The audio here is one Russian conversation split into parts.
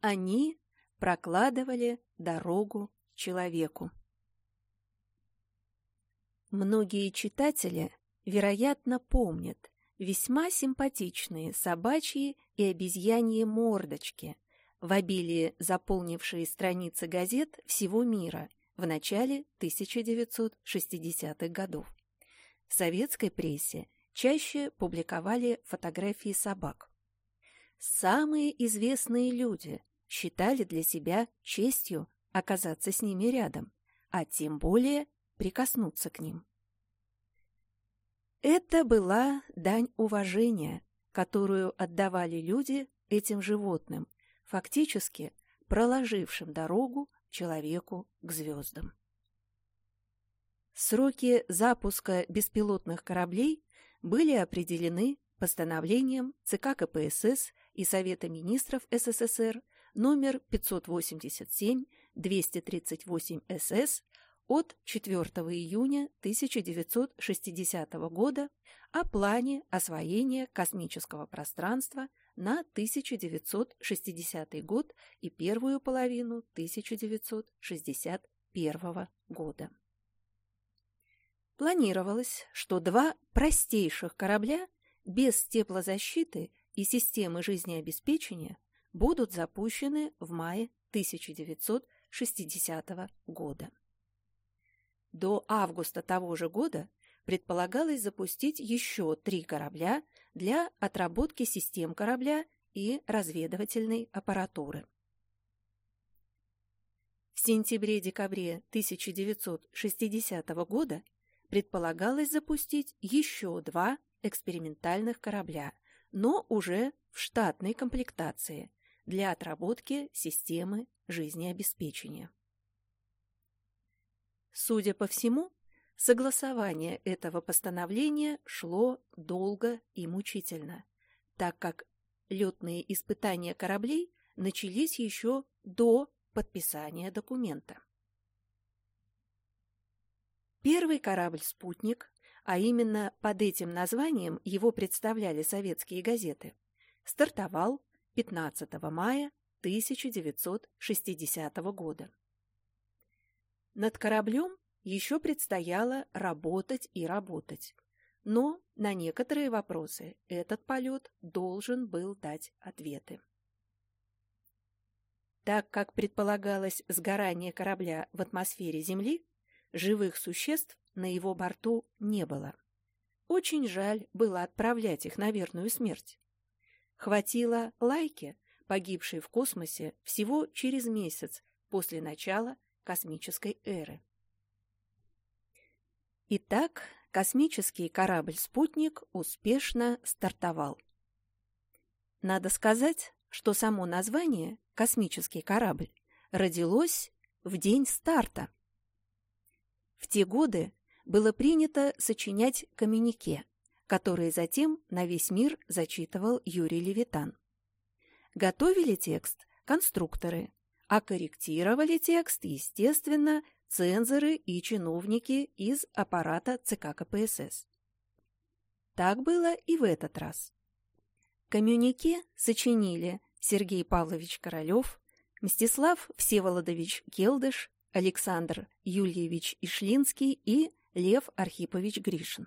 Они прокладывали дорогу человеку. Многие читатели, вероятно, помнят весьма симпатичные собачьи и обезьяньи мордочки, в обилии заполнившие страницы газет всего мира в начале 1960-х годов. В советской прессе чаще публиковали фотографии собак. Самые известные люди считали для себя честью оказаться с ними рядом, а тем более прикоснуться к ним. Это была дань уважения, которую отдавали люди этим животным, фактически проложившим дорогу человеку к звездам. Сроки запуска беспилотных кораблей были определены постановлением ЦК КПСС и Совета министров СССР номер 587-238-СС от 4 июня 1960 года о плане освоения космического пространства на 1960 год и первую половину 1961 года. Планировалось, что два простейших корабля без теплозащиты и системы жизнеобеспечения будут запущены в мае 1960 года. До августа того же года предполагалось запустить еще три корабля для отработки систем корабля и разведывательной аппаратуры. В сентябре-декабре 1960 года предполагалось запустить еще два экспериментальных корабля, но уже в штатной комплектации для отработки системы жизнеобеспечения. Судя по всему, согласование этого постановления шло долго и мучительно, так как летные испытания кораблей начались еще до подписания документа. Первый корабль-спутник, а именно под этим названием его представляли советские газеты, стартовал 15 мая 1960 года. Над кораблем еще предстояло работать и работать. Но на некоторые вопросы этот полет должен был дать ответы. Так как предполагалось сгорание корабля в атмосфере Земли, живых существ на его борту не было. Очень жаль было отправлять их на верную смерть. Хватило Лайки, погибшей в космосе всего через месяц после начала космической эры. Итак, космический корабль-спутник успешно стартовал. Надо сказать, что само название «космический корабль» родилось в день старта. В те годы было принято сочинять коммюнике, которые затем на весь мир зачитывал Юрий Левитан. Готовили текст конструкторы, а корректировали текст, естественно, цензоры и чиновники из аппарата ЦК КПСС. Так было и в этот раз. Коммюнике сочинили Сергей Павлович Королев, Мстислав Всеволодович Келдыш, Александр Юльевич Ишлинский и Лев Архипович Гришин.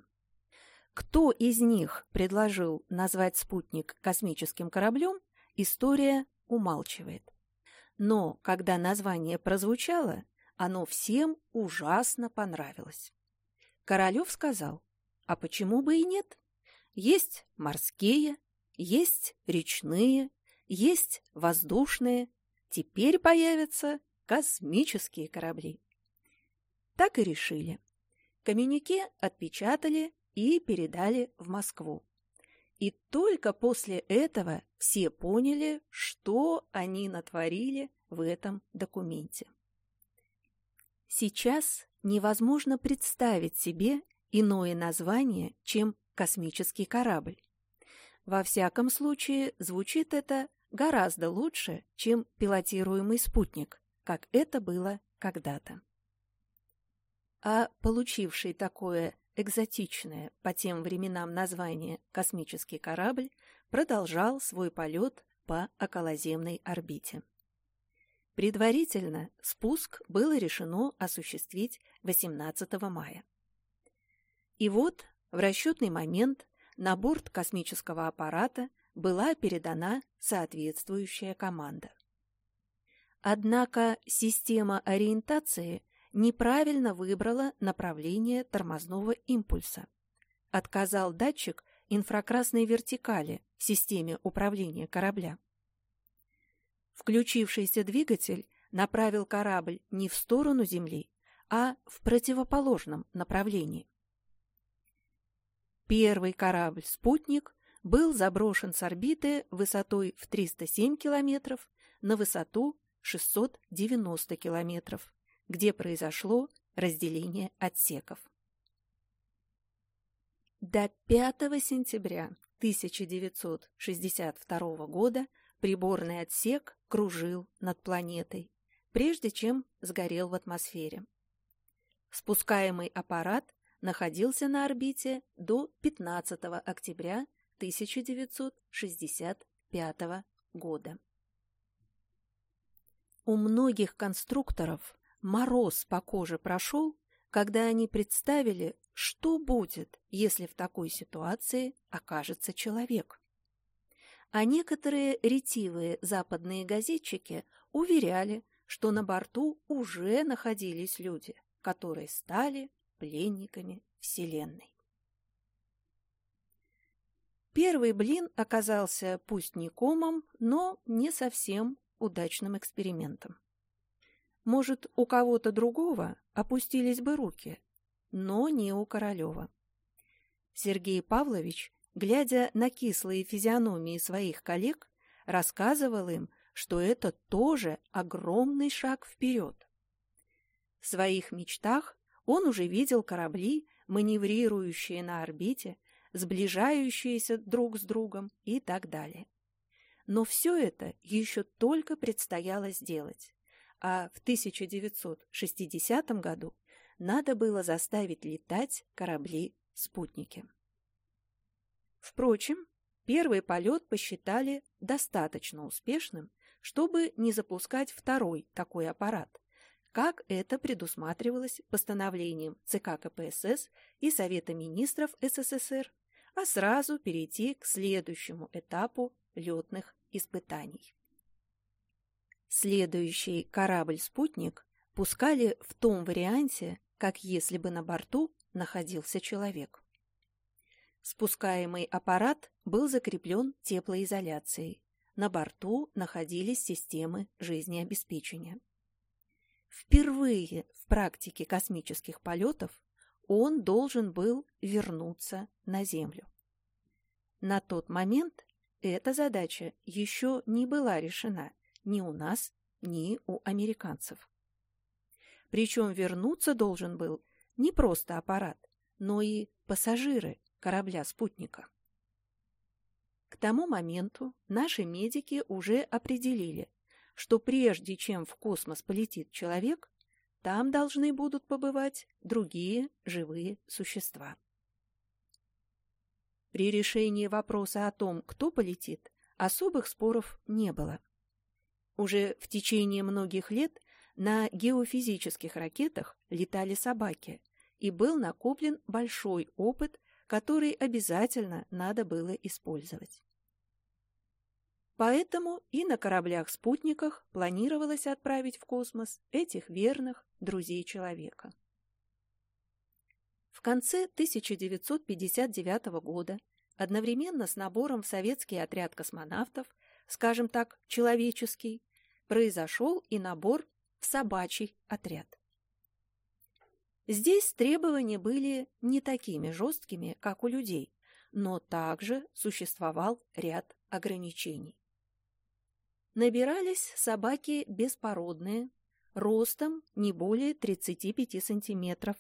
Кто из них предложил назвать спутник космическим кораблем, история умалчивает. Но когда название прозвучало, оно всем ужасно понравилось. Королев сказал, а почему бы и нет? Есть морские, есть речные, есть воздушные, теперь появятся космические корабли. Так и решили. Коммюнике отпечатали и передали в Москву. И только после этого все поняли, что они натворили в этом документе. Сейчас невозможно представить себе иное название, чем космический корабль. Во всяком случае, звучит это гораздо лучше, чем пилотируемый спутник, как это было когда-то. А получивший такое экзотичное по тем временам название «космический корабль» продолжал свой полет по околоземной орбите. Предварительно спуск было решено осуществить 18 мая. И вот в расчетный момент на борт космического аппарата была передана соответствующая команда. Однако система ориентации неправильно выбрала направление тормозного импульса. Отказал датчик инфракрасной вертикали в системе управления корабля. Включившийся двигатель направил корабль не в сторону Земли, а в противоположном направлении. Первый корабль-спутник был заброшен с орбиты высотой в 307 километров на высоту 690 километров, где произошло разделение отсеков. До 5 сентября 1962 года приборный отсек кружил над планетой, прежде чем сгорел в атмосфере. Спускаемый аппарат находился на орбите до 15 октября 1965 года. У многих конструкторов мороз по коже прошел, когда они представили, что будет, если в такой ситуации окажется человек. А некоторые ретивые западные газетчики уверяли, что на борту уже находились люди, которые стали пленниками Вселенной. Первый блин оказался пусть не комом, но не совсем удачным экспериментом. Может, у кого-то другого опустились бы руки, но не у Королева. Сергей Павлович глядя на кислые физиономии своих коллег, рассказывал им, что это тоже огромный шаг вперед. В своих мечтах он уже видел корабли, маневрирующие на орбите, сближающиеся друг с другом и так далее. Но все это еще только предстояло сделать, а в 1960 году надо было заставить летать корабли-спутники. Впрочем, первый полет посчитали достаточно успешным, чтобы не запускать второй такой аппарат, как это предусматривалось постановлением ЦК КПСС и Совета министров СССР, а сразу перейти к следующему этапу летных испытаний. Следующий корабль-спутник пускали в том варианте, как если бы на борту находился человек. Спускаемый аппарат был закреплен теплоизоляцией. На борту находились системы жизнеобеспечения. Впервые в практике космических полетов он должен был вернуться на Землю. На тот момент эта задача еще не была решена ни у нас, ни у американцев. Причем вернуться должен был не просто аппарат, но и пассажиры, корабля-спутника. К тому моменту наши медики уже определили, что прежде чем в космос полетит человек, там должны будут побывать другие живые существа. При решении вопроса о том, кто полетит, особых споров не было. Уже в течение многих лет на геофизических ракетах летали собаки, и был накоплен большой опыт который обязательно надо было использовать. Поэтому и на кораблях-спутниках планировалось отправить в космос этих верных друзей человека. В конце 1959 года одновременно с набором в советский отряд космонавтов, скажем так, человеческий, произошел и набор в собачий отряд. Здесь требования были не такими жесткими, как у людей, но также существовал ряд ограничений. Набирались собаки беспородные, ростом не более 35 сантиметров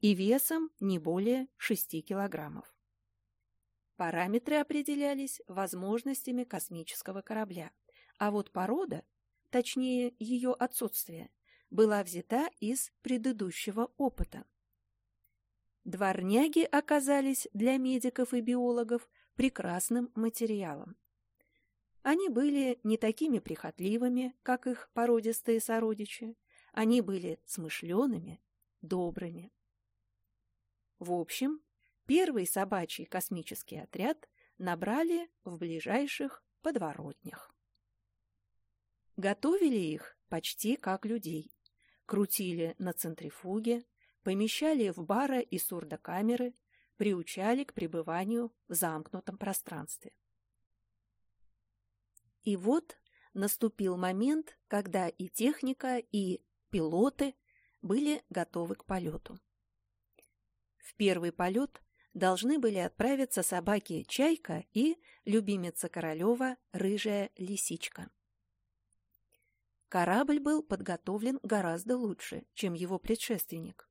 и весом не более 6 килограммов. Параметры определялись возможностями космического корабля, а вот порода, точнее ее отсутствие, была взята из предыдущего опыта. Дворняги оказались для медиков и биологов прекрасным материалом. Они были не такими прихотливыми, как их породистые сородичи. Они были смышленными, добрыми. В общем, первый собачий космический отряд набрали в ближайших подворотнях. Готовили их почти как людей. Крутили на центрифуге, помещали в бара и сурдокамеры, приучали к пребыванию в замкнутом пространстве. И вот наступил момент, когда и техника, и пилоты были готовы к полету. В первый полет должны были отправиться собаки Чайка и любимица Королева Рыжая Лисичка. Корабль был подготовлен гораздо лучше, чем его предшественник.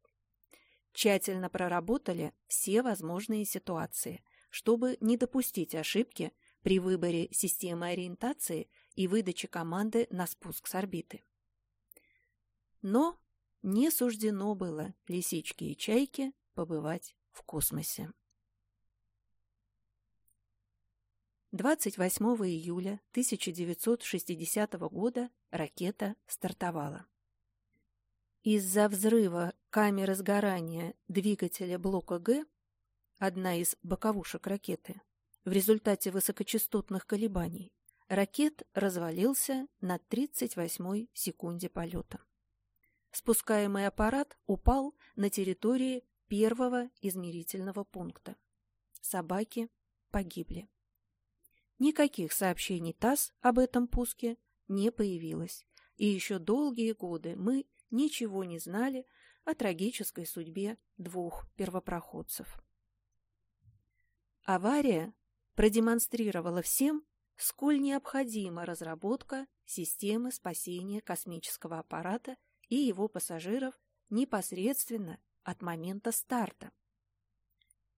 Тщательно проработали все возможные ситуации, чтобы не допустить ошибки при выборе системы ориентации и выдаче команды на спуск с орбиты. Но не суждено было лисичке и чайке побывать в космосе. 28 июля 1960 года ракета стартовала. Из-за взрыва камеры сгорания двигателя блока Г, одна из боковушек ракеты, в результате высокочастотных колебаний ракет развалился на 38-й секунде полета. Спускаемый аппарат упал на территории первого измерительного пункта. Собаки погибли. Никаких сообщений ТАСС об этом пуске не появилось, и еще долгие годы мы ничего не знали о трагической судьбе двух первопроходцев. Авария продемонстрировала всем, сколь необходима разработка системы спасения космического аппарата и его пассажиров непосредственно от момента старта.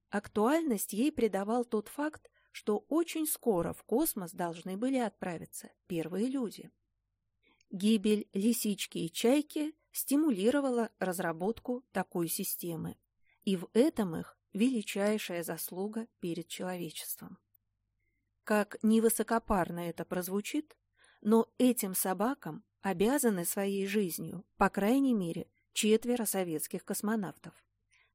Актуальность ей придавал тот факт, что очень скоро в космос должны были отправиться первые люди. Гибель лисички и чайки стимулировала разработку такой системы, и в этом их величайшая заслуга перед человечеством. Как невысокопарно это прозвучит, но этим собакам обязаны своей жизнью, по крайней мере, четверо советских космонавтов.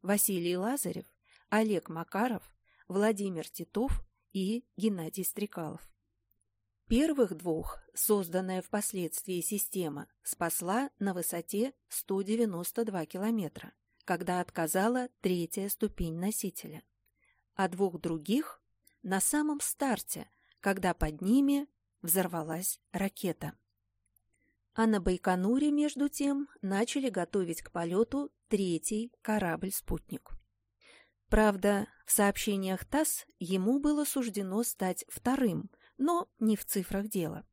Василий Лазарев, Олег Макаров, Владимир Титов и Геннадий Стрекалов. Первых двух созданная впоследствии система спасла на высоте 192 километра, когда отказала третья ступень носителя, а двух других на самом старте, когда под ними взорвалась ракета. А на Байконуре, между тем, начали готовить к полету третий корабль-спутник. Правда, в сообщениях ТАСС ему было суждено стать вторым, но не в цифрах дело.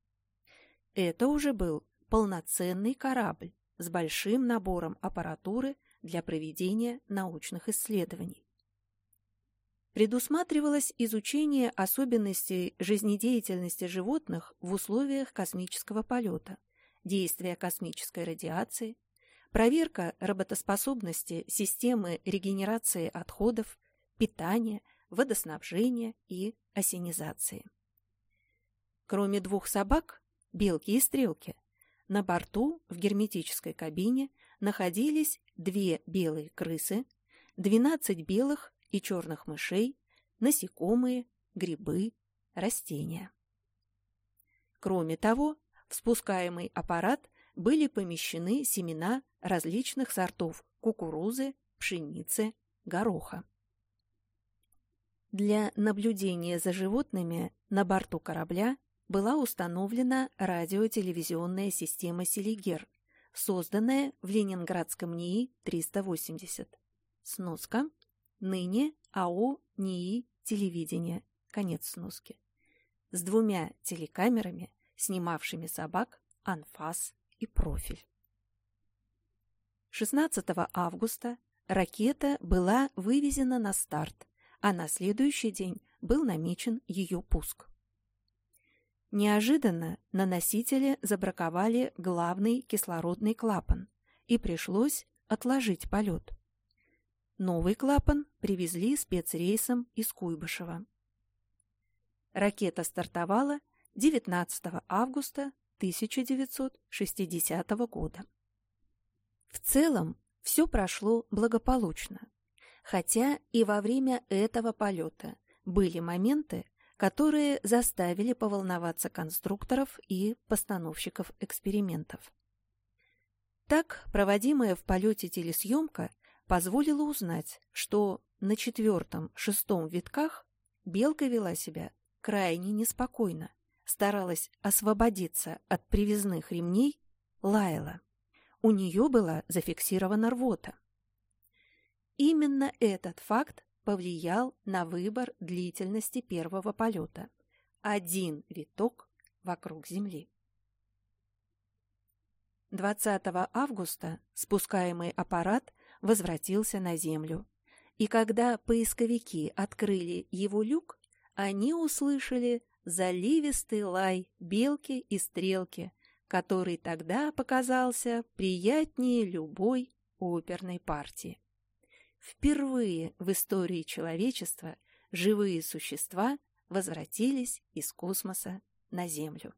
Это уже был полноценный корабль с большим набором аппаратуры для проведения научных исследований предусматривалось изучение особенностей жизнедеятельности животных в условиях космического полета, действия космической радиации, проверка работоспособности системы регенерации отходов, питания, водоснабжения и осенизации. Кроме двух собак, белки и стрелки, на борту в герметической кабине находились две белые крысы, 12 белых и черных мышей, насекомые, грибы, растения. Кроме того, в спускаемый аппарат были помещены семена различных сортов кукурузы, пшеницы, гороха. Для наблюдения за животными на борту корабля была установлена радиотелевизионная система «Селигер», созданная в Ленинградском НИИ 380. Сноска ныне АО НИИ телевидение, конец сноски, с двумя телекамерами, снимавшими собак, анфас и профиль. 16 августа ракета была вывезена на старт, а на следующий день был намечен ее пуск. Неожиданно на носителе забраковали главный кислородный клапан, и пришлось отложить полет. Новый клапан привезли спецрейсом из Куйбышева. Ракета стартовала 19 августа 1960 года. В целом все прошло благополучно, хотя и во время этого полета были моменты, которые заставили поволноваться конструкторов и постановщиков экспериментов. Так, проводимая в полете телесъемка позволила узнать, что на четвертом-шестом витках белка вела себя крайне неспокойно, старалась освободиться от привязных ремней, лаяла. У нее была зафиксирована рвота. Именно этот факт повлиял на выбор длительности первого полета. Один виток вокруг Земли. 20 августа спускаемый аппарат возвратился на Землю. И когда поисковики открыли его люк, они услышали заливистый лай белки и стрелки, который тогда показался приятнее любой оперной партии. Впервые в истории человечества живые существа возвратились из космоса на Землю.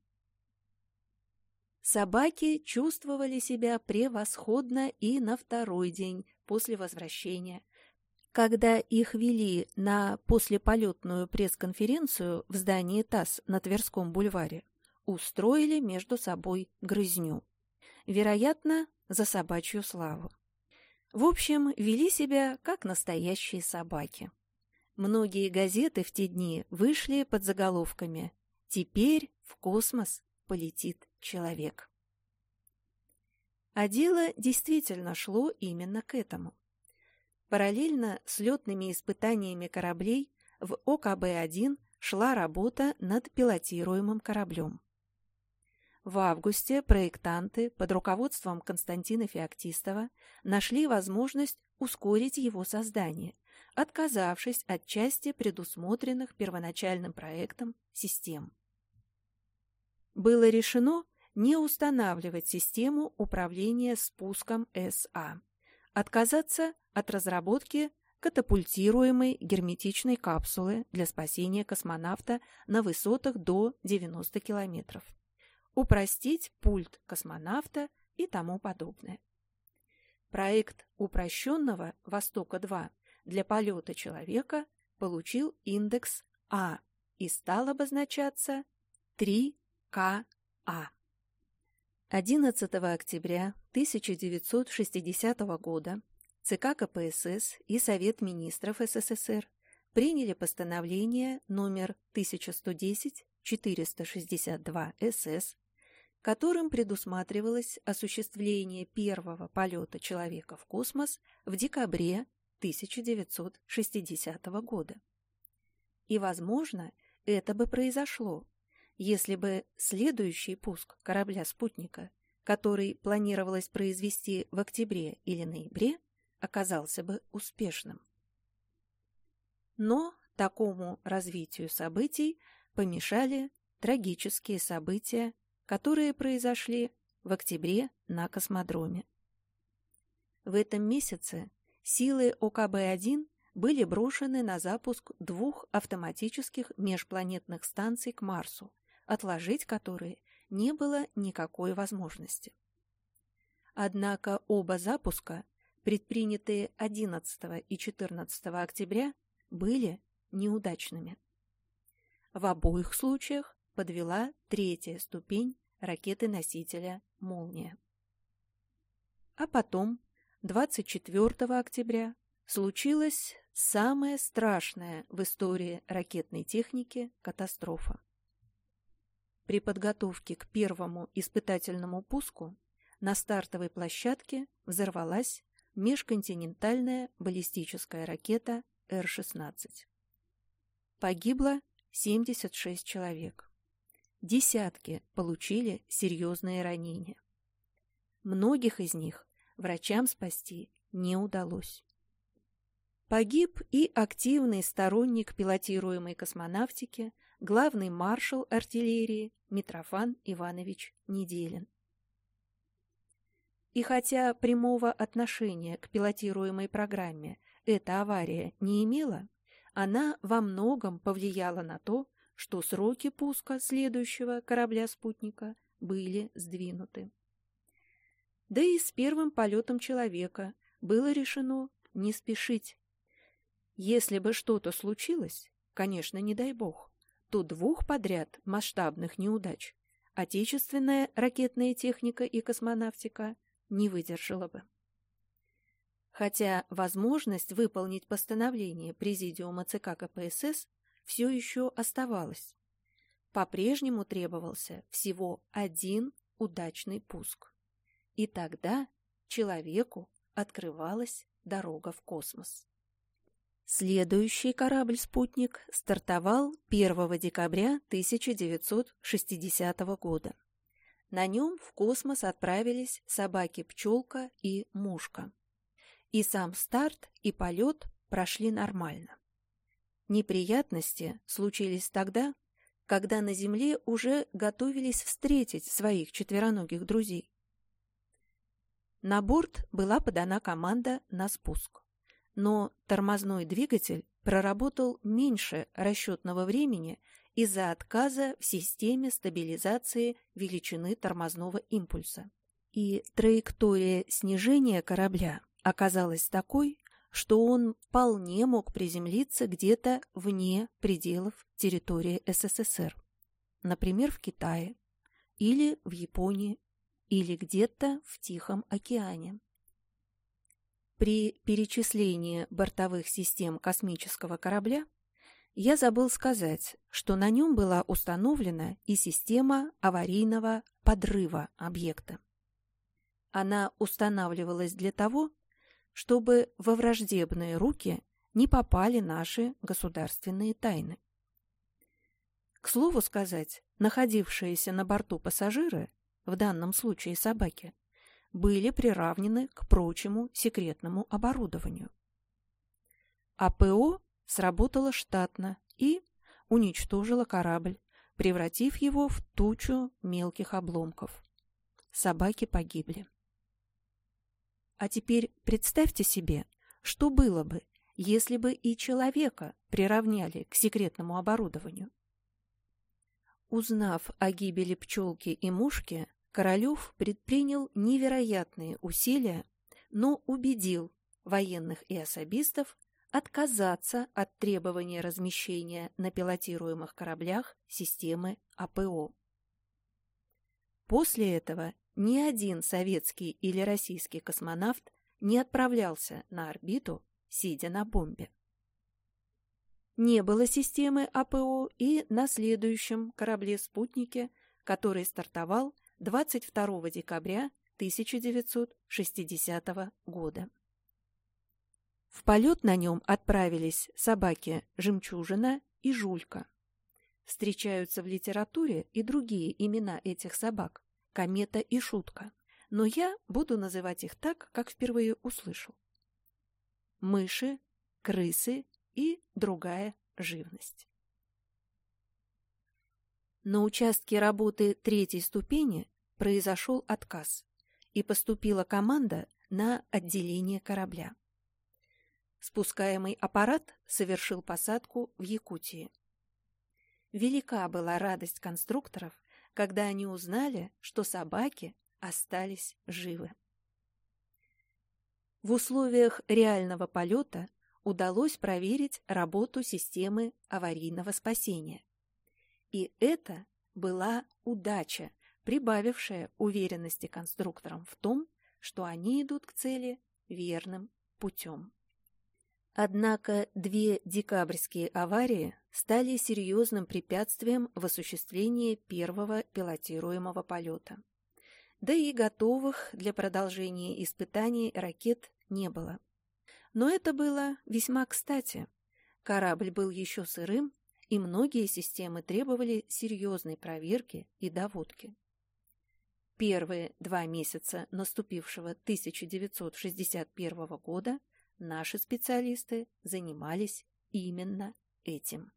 Собаки чувствовали себя превосходно и на второй день после возвращения. Когда их вели на послеполетную пресс-конференцию в здании ТАСС на Тверском бульваре, устроили между собой грызню. Вероятно, за собачью славу. В общем, вели себя как настоящие собаки. Многие газеты в те дни вышли под заголовками «Теперь в космос полетит человек». А дело действительно шло именно к этому. Параллельно с летными испытаниями кораблей в ОКБ-1 шла работа над пилотируемым кораблем. В августе проектанты под руководством Константина Феоктистова нашли возможность ускорить его создание, отказавшись от части предусмотренных первоначальным проектом систем. Было решено не устанавливать систему управления спуском СА, отказаться от разработки катапультируемой герметичной капсулы для спасения космонавта на высотах до 90 километров упростить пульт космонавта и тому подобное. Проект упрощенного «Востока-2» для полета человека получил индекс А и стал обозначаться 3КА. 11 октября 1960 года ЦК КПСС и Совет министров СССР приняли постановление номер 1110-462-СС которым предусматривалось осуществление первого полета человека в космос в декабре 1960 года. И, возможно, это бы произошло, если бы следующий пуск корабля-спутника, который планировалось произвести в октябре или ноябре, оказался бы успешным. Но такому развитию событий помешали трагические события которые произошли в октябре на космодроме. В этом месяце силы ОКБ-1 были брошены на запуск двух автоматических межпланетных станций к Марсу, отложить которые не было никакой возможности. Однако оба запуска, предпринятые 11 и 14 октября, были неудачными. В обоих случаях подвела третья ступень ракеты-носителя «Молния». А потом, 24 октября, случилась самая страшная в истории ракетной техники катастрофа. При подготовке к первому испытательному пуску на стартовой площадке взорвалась межконтинентальная баллистическая ракета Р-16. Погибло 76 человек десятки получили серьезные ранения. Многих из них врачам спасти не удалось. Погиб и активный сторонник пилотируемой космонавтики, главный маршал артиллерии Митрофан Иванович Неделин. И хотя прямого отношения к пилотируемой программе эта авария не имела, она во многом повлияла на то, что сроки пуска следующего корабля-спутника были сдвинуты. Да и с первым полетом человека было решено не спешить. Если бы что-то случилось, конечно, не дай бог, то двух подряд масштабных неудач отечественная ракетная техника и космонавтика не выдержала бы. Хотя возможность выполнить постановление Президиума ЦК КПСС все еще оставалась. По-прежнему требовался всего один удачный пуск. И тогда человеку открывалась дорога в космос. Следующий корабль-спутник стартовал 1 декабря 1960 года. На нем в космос отправились собаки-пчелка и мушка. И сам старт, и полет прошли нормально. Неприятности случились тогда, когда на Земле уже готовились встретить своих четвероногих друзей. На борт была подана команда на спуск но тормозной двигатель проработал меньше расчетного времени из-за отказа в системе стабилизации величины тормозного импульса. И траектория снижения корабля оказалась такой, что он вполне мог приземлиться где-то вне пределов территории СССР, например, в Китае, или в Японии, или где-то в Тихом океане. При перечислении бортовых систем космического корабля я забыл сказать, что на нем была установлена и система аварийного подрыва объекта. Она устанавливалась для того, чтобы во враждебные руки не попали наши государственные тайны. К слову сказать, находившиеся на борту пассажиры, в данном случае собаки, были приравнены к прочему секретному оборудованию. АПО сработало штатно и уничтожило корабль, превратив его в тучу мелких обломков. Собаки погибли. А теперь представьте себе, что было бы, если бы и человека приравняли к секретному оборудованию. Узнав о гибели пчелки и мушки, Королев предпринял невероятные усилия, но убедил военных и особистов отказаться от требования размещения на пилотируемых кораблях системы АПО. После этого ни один советский или российский космонавт не отправлялся на орбиту, сидя на бомбе. Не было системы АПО и на следующем корабле-спутнике, который стартовал 22 декабря 1960 года. В полет на нем отправились собаки «Жемчужина» и «Жулька». Встречаются в литературе и другие имена этих собак – «Комета» и «Шутка», но я буду называть их так, как впервые услышал. Мыши, крысы и другая живность. На участке работы третьей ступени произошел отказ, и поступила команда на отделение корабля. Спускаемый аппарат совершил посадку в Якутии. Велика была радость конструкторов, когда они узнали, что собаки остались живы. В условиях реального полета удалось проверить работу системы аварийного спасения. И это была удача, прибавившая уверенности конструкторам в том, что они идут к цели верным путем. Однако две декабрьские аварии стали серьезным препятствием в осуществлении первого пилотируемого полета. Да и готовых для продолжения испытаний ракет не было. Но это было весьма кстати. Корабль был еще сырым, и многие системы требовали серьезной проверки и доводки. Первые два месяца наступившего 1961 года наши специалисты занимались именно этим.